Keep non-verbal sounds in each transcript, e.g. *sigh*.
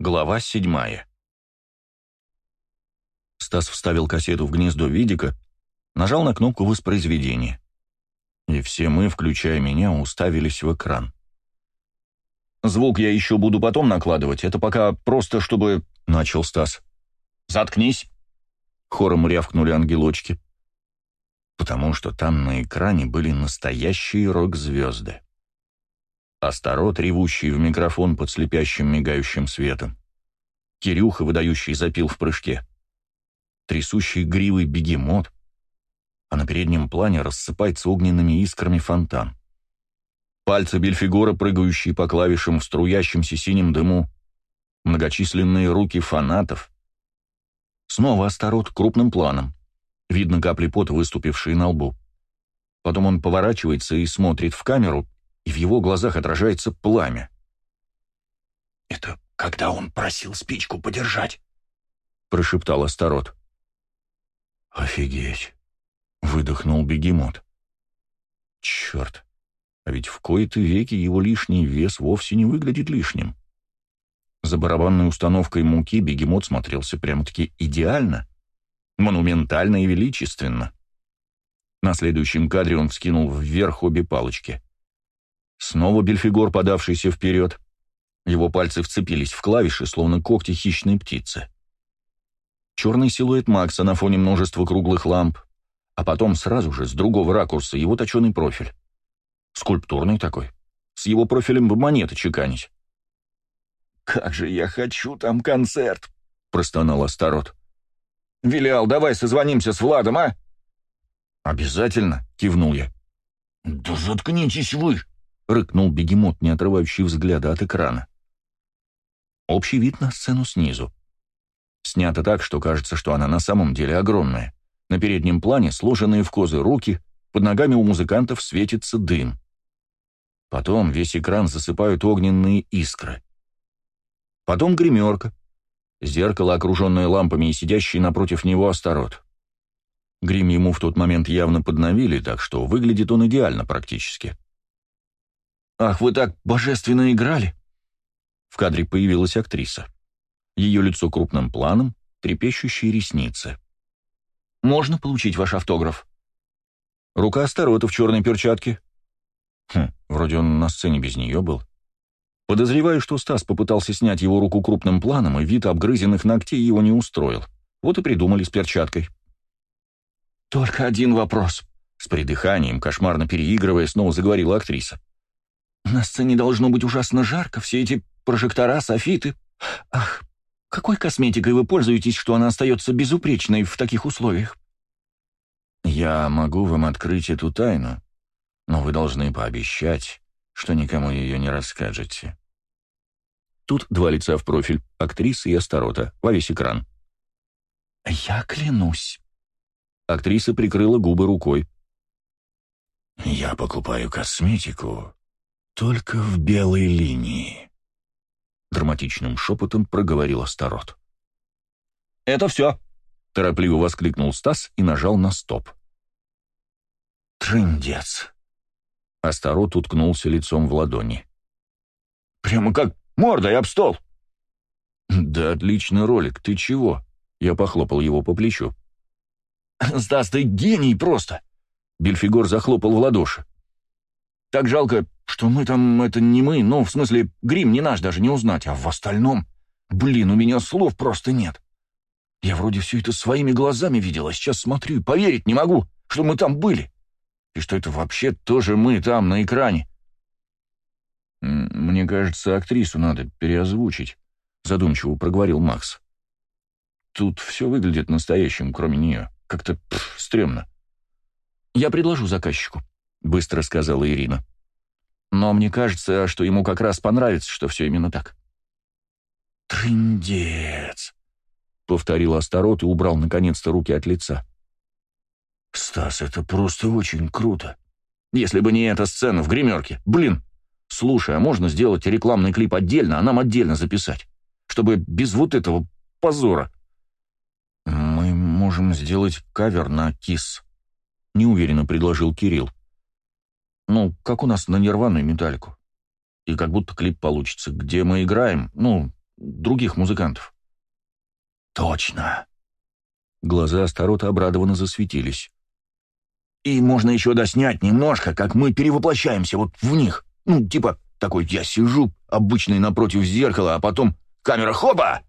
Глава седьмая. Стас вставил кассету в гнездо видика, нажал на кнопку воспроизведения. И все мы, включая меня, уставились в экран. «Звук я еще буду потом накладывать, это пока просто, чтобы...» — начал Стас. «Заткнись!» — хором рявкнули ангелочки. Потому что там на экране были настоящие рок-звезды. Астарот, ревущий в микрофон под слепящим мигающим светом. Кирюха, выдающий запил в прыжке. Трясущий гривый бегемот. А на переднем плане рассыпается огненными искрами фонтан. Пальцы Бельфигора, прыгающие по клавишам в струящемся синем дыму. Многочисленные руки фанатов. Снова Астарот крупным планом. Видно капли пота, выступившие на лбу. Потом он поворачивается и смотрит в камеру, и в его глазах отражается пламя. «Это когда он просил спичку подержать», — прошептал Астарот. «Офигеть!» — выдохнул бегемот. «Черт! А ведь в кои-то веки его лишний вес вовсе не выглядит лишним. За барабанной установкой муки бегемот смотрелся прямо-таки идеально, монументально и величественно. На следующем кадре он вскинул вверх обе палочки. Снова Бельфигор, подавшийся вперед. Его пальцы вцепились в клавиши, словно когти хищной птицы. Черный силуэт Макса на фоне множества круглых ламп, а потом сразу же, с другого ракурса, его точеный профиль. Скульптурный такой. С его профилем бы монеты чеканить. «Как же я хочу там концерт!» — простонал Астарот. «Вилиал, давай созвонимся с Владом, а?» «Обязательно», — кивнул я. «Да заткнитесь вы!» — рыкнул бегемот, не отрывающий взгляда от экрана. Общий вид на сцену снизу. Снято так, что кажется, что она на самом деле огромная. На переднем плане сложенные в козы руки, под ногами у музыкантов светится дым. Потом весь экран засыпают огненные искры. Потом гримерка. Зеркало, окруженное лампами и сидящий напротив него Астарот. Грим ему в тот момент явно подновили, так что выглядит он идеально практически. «Ах, вы так божественно играли!» В кадре появилась актриса. Ее лицо крупным планом, трепещущие ресницы. «Можно получить ваш автограф?» Рука Астарота в черной перчатке. Хм, вроде он на сцене без нее был. Подозреваю, что Стас попытался снять его руку крупным планом, и вид обгрызенных ногтей его не устроил. Вот и придумали с перчаткой. «Только один вопрос», — с придыханием, кошмарно переигрывая, снова заговорила актриса. На сцене должно быть ужасно жарко, все эти прожектора, софиты. Ах, какой косметикой вы пользуетесь, что она остается безупречной в таких условиях? Я могу вам открыть эту тайну, но вы должны пообещать, что никому ее не расскажете. Тут два лица в профиль, актриса и Астарота, во весь экран. «Я клянусь». Актриса прикрыла губы рукой. «Я покупаю косметику только в белой линии», — драматичным шепотом проговорил Астарот. «Это все!» — торопливо воскликнул Стас и нажал на стоп. «Трындец!» Астарот уткнулся лицом в ладони. «Прямо как мордой об стол!» «Да отличный ролик, ты чего?» Я похлопал его по плечу. «Стас, ты гений просто!» Бельфигор захлопал в ладоши. «Так жалко, что мы там, это не мы, ну, в смысле, грим не наш даже не узнать, а в остальном, блин, у меня слов просто нет. Я вроде все это своими глазами видел, а сейчас смотрю и поверить не могу, что мы там были. И что это вообще тоже мы там, на экране. «Мне кажется, актрису надо переозвучить», — задумчиво проговорил Макс. «Тут все выглядит настоящим, кроме нее. Как-то стрёмно». «Я предложу заказчику», — быстро сказала Ирина. Но мне кажется, что ему как раз понравится, что все именно так. «Трындец!» — повторил Астарот и убрал наконец-то руки от лица. «Стас, это просто очень круто!» «Если бы не эта сцена в гримерке! Блин! Слушай, а можно сделать рекламный клип отдельно, а нам отдельно записать? Чтобы без вот этого позора!» «Мы можем сделать кавер на Кис», — неуверенно предложил Кирилл. Ну, как у нас на нерваную металлику. И как будто клип получится, где мы играем, ну, других музыкантов. Точно. Глаза Астарота обрадованно засветились. И можно еще доснять немножко, как мы перевоплощаемся вот в них. Ну, типа, такой я сижу, обычный напротив зеркала, а потом камера хоба!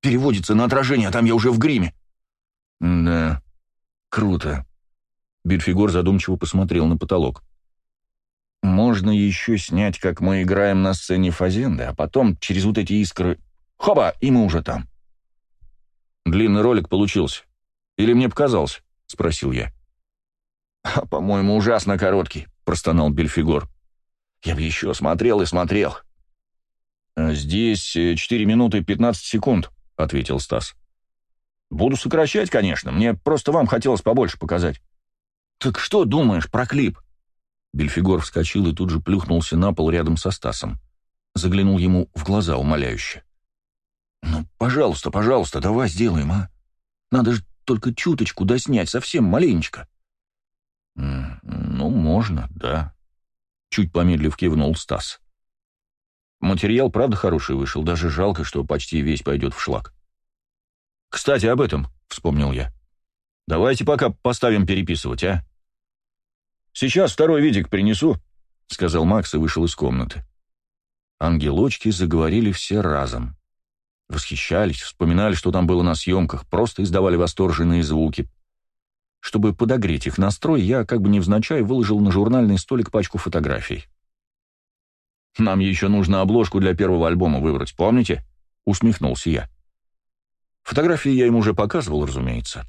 Переводится на отражение, а там я уже в гриме. Да, круто. Бельфигор задумчиво посмотрел на потолок. Можно еще снять, как мы играем на сцене Фазенды, а потом через вот эти искры... Хоба, и мы уже там. Длинный ролик получился. Или мне показался? Спросил я. «А, по-моему, ужасно короткий», — простонал Бельфигор. «Я бы еще смотрел и смотрел». «А «Здесь 4 э, минуты 15 секунд», — ответил Стас. «Буду сокращать, конечно. Мне просто вам хотелось побольше показать». «Так что думаешь про клип?» Бельфигор вскочил и тут же плюхнулся на пол рядом со Стасом. Заглянул ему в глаза умоляюще. «Ну, пожалуйста, пожалуйста, давай сделаем, а? Надо же только чуточку доснять, совсем маленечко». «Ну, можно, да», — чуть помедлив кивнул Стас. Материал, правда, хороший вышел, даже жалко, что почти весь пойдет в шлак. «Кстати, об этом», — вспомнил я. «Давайте пока поставим переписывать, а?» «Сейчас второй видик принесу», — сказал Макс и вышел из комнаты. Ангелочки заговорили все разом. Восхищались, вспоминали, что там было на съемках, просто издавали восторженные звуки — чтобы подогреть их настрой, я, как бы невзначай, выложил на журнальный столик пачку фотографий. «Нам еще нужно обложку для первого альбома выбрать, помните?» — усмехнулся я. Фотографии я им уже показывал, разумеется.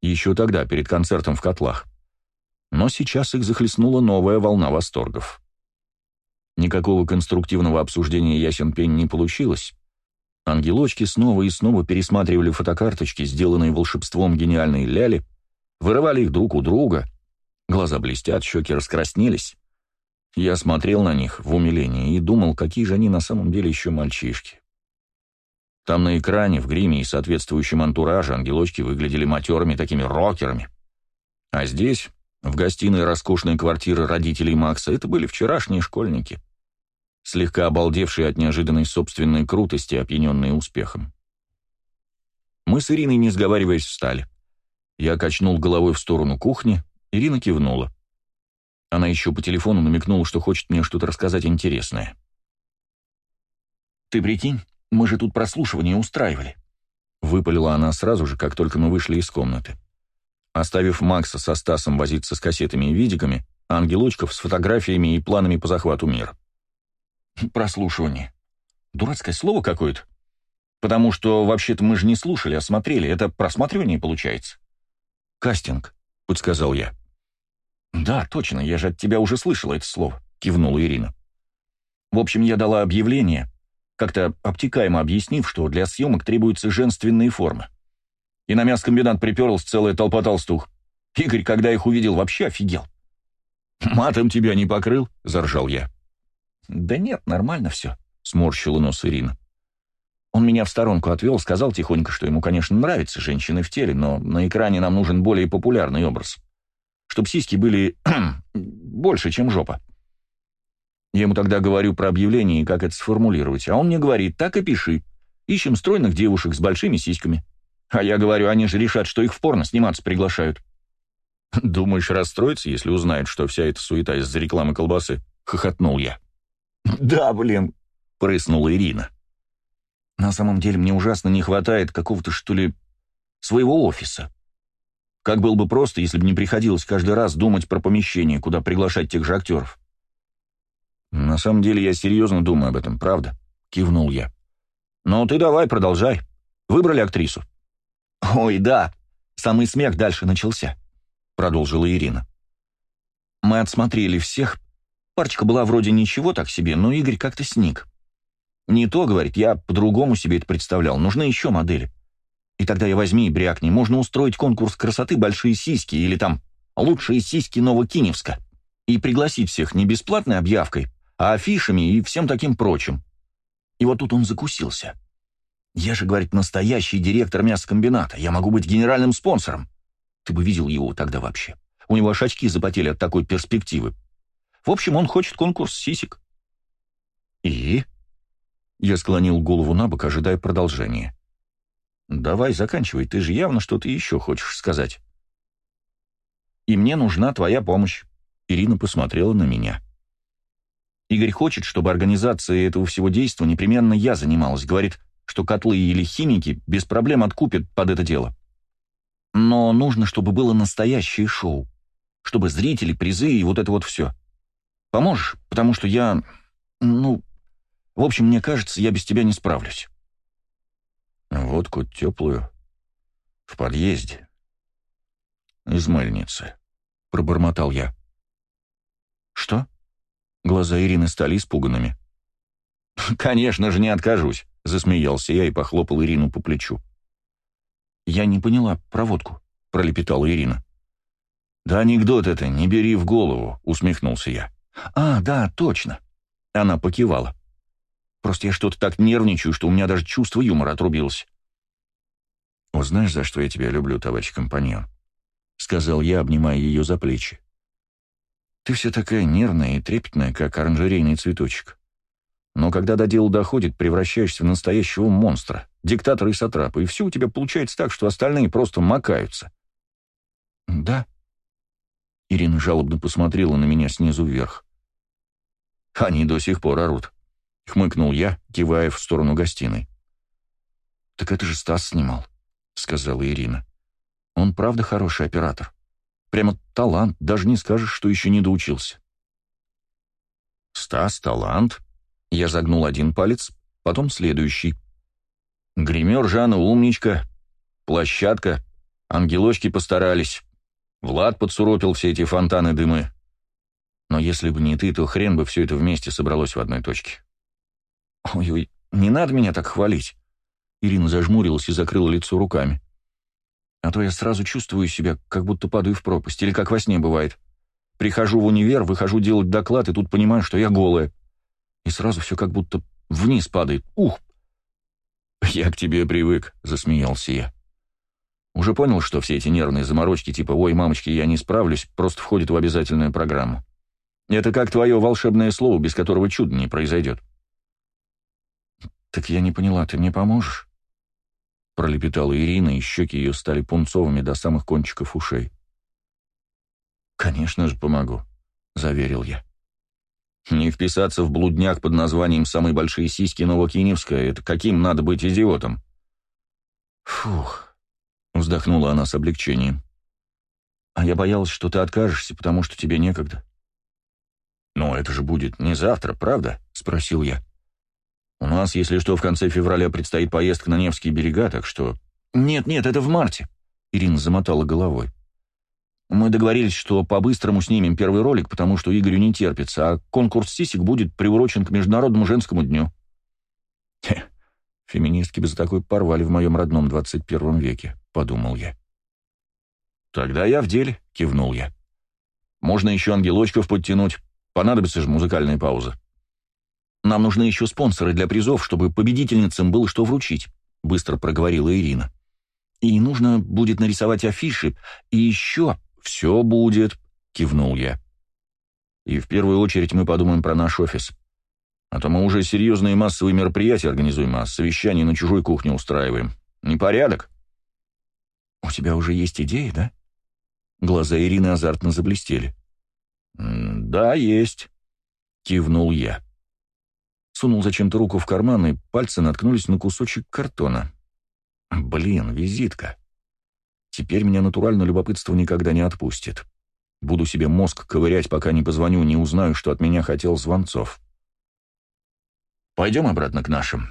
Еще тогда, перед концертом в котлах. Но сейчас их захлестнула новая волна восторгов. Никакого конструктивного обсуждения ясен пень не получилось. Ангелочки снова и снова пересматривали фотокарточки, сделанные волшебством гениальной Ляли, вырывали их друг у друга. Глаза блестят, щеки раскраснелись. Я смотрел на них в умилении и думал, какие же они на самом деле еще мальчишки. Там на экране, в гриме и соответствующем антураже ангелочки выглядели матерыми такими рокерами. А здесь, в гостиной роскошной квартиры родителей Макса, это были вчерашние школьники, слегка обалдевшие от неожиданной собственной крутости, опьяненные успехом. Мы с Ириной, не сговариваясь, встали. Я качнул головой в сторону кухни, Ирина кивнула. Она еще по телефону намекнула, что хочет мне что-то рассказать интересное. «Ты прикинь, мы же тут прослушивание устраивали», — выпалила она сразу же, как только мы вышли из комнаты. Оставив Макса со Стасом возиться с кассетами и видиками, ангелочков с фотографиями и планами по захвату мира. «Прослушивание. Дурацкое слово какое-то. Потому что, вообще-то, мы же не слушали, а смотрели. Это просматривание получается». «Кастинг», — подсказал я. «Да, точно, я же от тебя уже слышала это слово», — кивнула Ирина. «В общем, я дала объявление, как-то обтекаемо объяснив, что для съемок требуются женственные формы. И на мяскомбинат приперлась целая толпа толстух. Игорь, когда их увидел, вообще офигел. «Матом тебя не покрыл?» — заржал я. «Да нет, нормально все», — сморщила нос Ирина. Он меня в сторонку отвел, сказал тихонько, что ему, конечно, нравятся женщины в теле, но на экране нам нужен более популярный образ. Чтоб сиськи были *clears throat* больше, чем жопа. Я ему тогда говорю про объявление и как это сформулировать, а он мне говорит, так и пиши. Ищем стройных девушек с большими сиськами. А я говорю, они же решат, что их в порно сниматься приглашают. «Думаешь, расстроится, если узнает, что вся эта суета из-за рекламы колбасы?» — хохотнул я. «Да, блин», — прыснула Ирина. На самом деле мне ужасно не хватает какого-то, что ли, своего офиса. Как было бы просто, если бы не приходилось каждый раз думать про помещение, куда приглашать тех же актеров. «На самом деле я серьезно думаю об этом, правда?» — кивнул я. «Ну ты давай, продолжай. Выбрали актрису?» «Ой, да. Самый смех дальше начался», — продолжила Ирина. «Мы отсмотрели всех. Парочка была вроде ничего так себе, но Игорь как-то сник. «Не то, — говорит, — я по-другому себе это представлял. Нужны еще модели. И тогда я возьми и брякни. Можно устроить конкурс красоты «Большие сиськи» или там «Лучшие сиськи Новокиневска» и пригласить всех не бесплатной объявкой, а афишами и всем таким прочим. И вот тут он закусился. Я же, говорит, настоящий директор мясокомбината. Я могу быть генеральным спонсором. Ты бы видел его тогда вообще. У него аж очки запотели от такой перспективы. В общем, он хочет конкурс сисек. И? Я склонил голову на бок, ожидая продолжения. «Давай, заканчивай, ты же явно что-то еще хочешь сказать». «И мне нужна твоя помощь», — Ирина посмотрела на меня. «Игорь хочет, чтобы организацией этого всего действия непременно я занималась. Говорит, что котлы или химики без проблем откупят под это дело. Но нужно, чтобы было настоящее шоу. Чтобы зрители, призы и вот это вот все. Поможешь? Потому что я... Ну... В общем, мне кажется, я без тебя не справлюсь. Водку теплую. В подъезде. Из мыльницы. Пробормотал я. Что? Глаза Ирины стали испуганными. *laughs* «Конечно же, не откажусь», — засмеялся я и похлопал Ирину по плечу. «Я не поняла проводку», — пролепетала Ирина. «Да анекдот это, не бери в голову», — усмехнулся я. «А, да, точно». Она покивала. «Просто я что-то так нервничаю, что у меня даже чувство юмора отрубилось». «Узнаешь, за что я тебя люблю, товарищ компаньон?» — сказал я, обнимая ее за плечи. «Ты вся такая нервная и трепетная, как оранжерейный цветочек. Но когда до дела доходит, превращаешься в настоящего монстра, диктатора и сатрапа, и все у тебя получается так, что остальные просто макаются». «Да?» Ирина жалобно посмотрела на меня снизу вверх. «Они до сих пор орут», — хмыкнул я, кивая в сторону гостиной. «Так это же Стас снимал», — сказала Ирина. «Он правда хороший оператор. Прямо талант, даже не скажешь, что еще не доучился». «Стас — талант?» Я загнул один палец, потом следующий. «Гример Жанна умничка, площадка, ангелочки постарались». Влад подсуропил все эти фонтаны дымы. Но если бы не ты, то хрен бы все это вместе собралось в одной точке. Ой-ой, не надо меня так хвалить. Ирина зажмурилась и закрыла лицо руками. А то я сразу чувствую себя, как будто падаю в пропасть, или как во сне бывает. Прихожу в универ, выхожу делать доклад, и тут понимаю, что я голая. И сразу все как будто вниз падает. Ух! «Я к тебе привык», — засмеялся я. Уже понял, что все эти нервные заморочки типа «Ой, мамочки, я не справлюсь» просто входят в обязательную программу. Это как твое волшебное слово, без которого чудо не произойдет. «Так я не поняла, ты мне поможешь?» Пролепетала Ирина, и щеки ее стали пунцовыми до самых кончиков ушей. «Конечно же помогу», — заверил я. «Не вписаться в блудняк под названием «Самые большие сиськи Новокиневская» — это каким надо быть идиотом?» «Фух», Вздохнула она с облегчением. «А я боялась, что ты откажешься, потому что тебе некогда». «Но это же будет не завтра, правда?» — спросил я. «У нас, если что, в конце февраля предстоит поездка на Невские берега, так что...» «Нет-нет, это в марте», — Ирина замотала головой. «Мы договорились, что по-быстрому снимем первый ролик, потому что Игорю не терпится, а конкурс сисек будет приурочен к Международному женскому дню». Хе, феминистки бы за такой порвали в моем родном 21 веке. — подумал я. «Тогда я в деле», — кивнул я. «Можно еще ангелочков подтянуть. Понадобится же музыкальная пауза». «Нам нужны еще спонсоры для призов, чтобы победительницам было что вручить», — быстро проговорила Ирина. «И нужно будет нарисовать афиши, и еще...» «Все будет», — кивнул я. «И в первую очередь мы подумаем про наш офис. А то мы уже серьезные массовые мероприятия организуем, а совещания на чужой кухне устраиваем. Непорядок». «У тебя уже есть идеи, да?» Глаза Ирины азартно заблестели. «Да, есть», — кивнул я. Сунул зачем-то руку в карман, и пальцы наткнулись на кусочек картона. «Блин, визитка. Теперь меня натурально любопытство никогда не отпустит. Буду себе мозг ковырять, пока не позвоню, не узнаю, что от меня хотел Звонцов». «Пойдем обратно к нашим.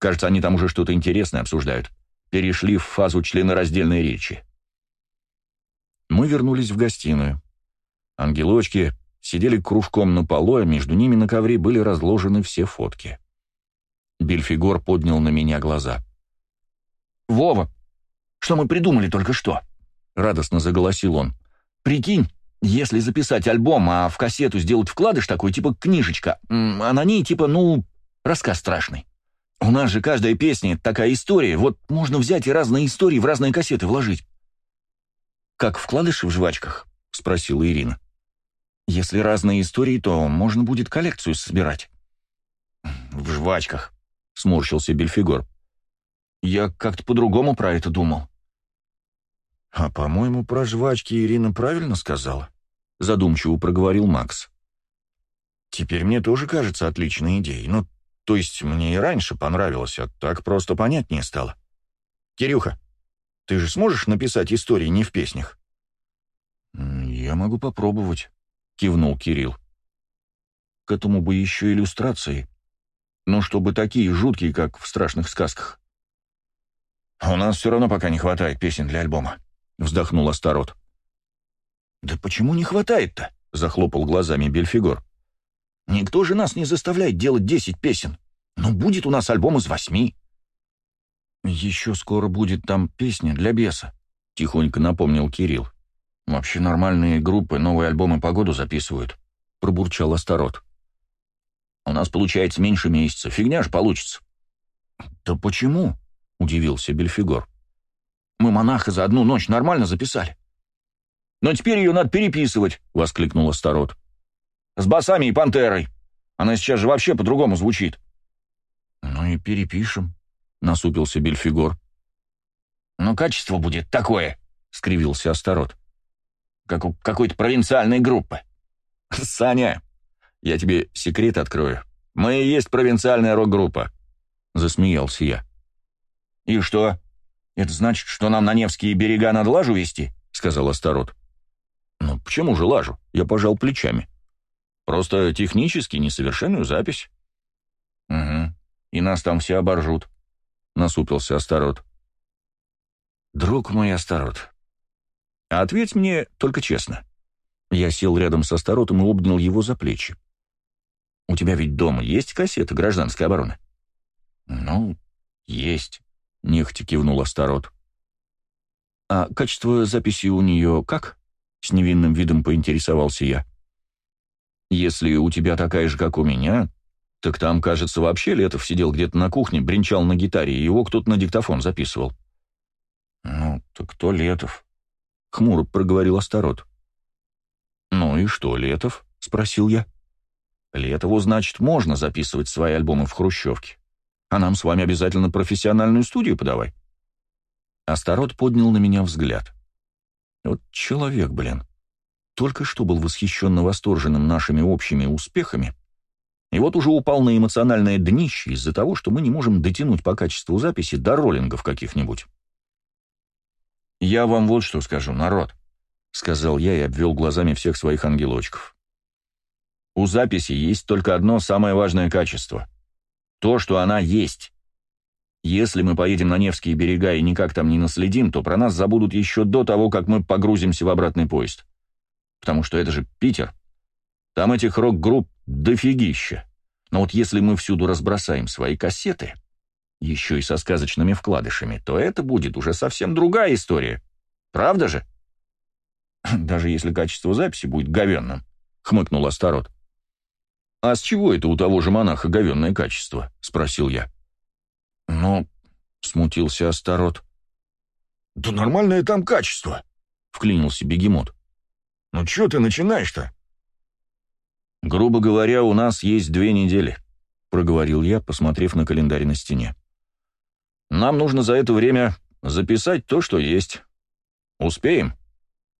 Кажется, они там уже что-то интересное обсуждают» перешли в фазу членораздельной речи. Мы вернулись в гостиную. Ангелочки сидели кружком на полу, а между ними на ковре были разложены все фотки. Бельфигор поднял на меня глаза. «Вова, что мы придумали только что?» — радостно заголосил он. «Прикинь, если записать альбом, а в кассету сделать вкладыш такой, типа книжечка, а на ней типа, ну, рассказ страшный. У нас же каждая песня — такая история. Вот можно взять и разные истории в разные кассеты вложить. «Как вкладыши в жвачках?» — спросила Ирина. «Если разные истории, то можно будет коллекцию собирать». «В жвачках», сморщился Бельфигор. «Я как-то по-другому про это думал». «А, по-моему, про жвачки Ирина правильно сказала», — задумчиво проговорил Макс. «Теперь мне тоже кажется отличной идеей. Ну, то есть мне и раньше понравилось, а так просто понятнее стало. Кирюха, ты же сможешь написать истории не в песнях?» «Я могу попробовать», — кивнул Кирилл. «К этому бы еще иллюстрации. Но чтобы такие жуткие, как в страшных сказках». «У нас все равно пока не хватает песен для альбома», — вздохнул Астарот. «Да почему не хватает-то?» — захлопал глазами Бельфигор. «Никто же нас не заставляет делать десять песен. Но будет у нас альбом из восьми». «Еще скоро будет там песня для беса», — тихонько напомнил Кирилл. «Вообще нормальные группы новые альбомы по году записывают», — пробурчал Астарот. «У нас получается меньше месяца. Фигня же получится». «Да почему?» — удивился Бельфигор. Мы монаха за одну ночь нормально записали. Но теперь ее надо переписывать, — воскликнула Старот. С басами и пантерой. Она сейчас же вообще по-другому звучит. Ну и перепишем, — насупился Бельфигор. Но качество будет такое, — скривился Астарот. Как у какой-то провинциальной группы. Саня, я тебе секрет открою. Мы и есть провинциальная рок-группа, — засмеялся я. И что? «Это значит, что нам на Невские берега надо лажу вести?» — сказал Астарот. «Ну, почему же лажу?» — я пожал плечами. «Просто технически несовершенную запись». «Угу. И нас там все оборжут», — насупился Астарот. «Друг мой Астарот, ответь мне только честно». Я сел рядом с Астаротом и обнял его за плечи. «У тебя ведь дома есть кассеты гражданской обороны?» «Ну, есть», — нехотя кивнул Астарот. «А качество записи у нее как?» — с невинным видом поинтересовался я. «Если у тебя такая же, как у меня, так там, кажется, вообще Летов сидел где-то на кухне, бренчал на гитаре, и его кто-то на диктофон записывал». «Ну, так кто Летов?» — хмуро проговорил Астарот. «Ну и что, Летов?» — спросил я. «Летову, значит, можно записывать свои альбомы в Хрущевке. А нам с вами обязательно профессиональную студию подавай. Астарот поднял на меня взгляд. Вот человек, блин. Только что был восхищенно восторженным нашими общими успехами, и вот уже упал на эмоциональное днище из-за того, что мы не можем дотянуть по качеству записи до роллингов каких-нибудь. «Я вам вот что скажу, народ», — сказал я и обвел глазами всех своих ангелочков. «У записи есть только одно самое важное качество — то, что она есть. Если мы поедем на Невские берега и никак там не наследим, то про нас забудут еще до того, как мы погрузимся в обратный поезд. Потому что это же Питер. Там этих рок-групп дофигища. Но вот если мы всюду разбросаем свои кассеты, еще и со сказочными вкладышами, то это будет уже совсем другая история. Правда же? *clears throat* Даже если качество записи будет говенным, — хмыкнул Астарот. «А с чего это у того же монаха говенное качество?» — спросил я. «Ну...» — смутился Астарот. «Да нормальное там качество», — вклинился бегемот. «Ну чё ты начинаешь-то?» «Грубо говоря, у нас есть две недели», — проговорил я, посмотрев на календарь на стене. «Нам нужно за это время записать то, что есть. Успеем?»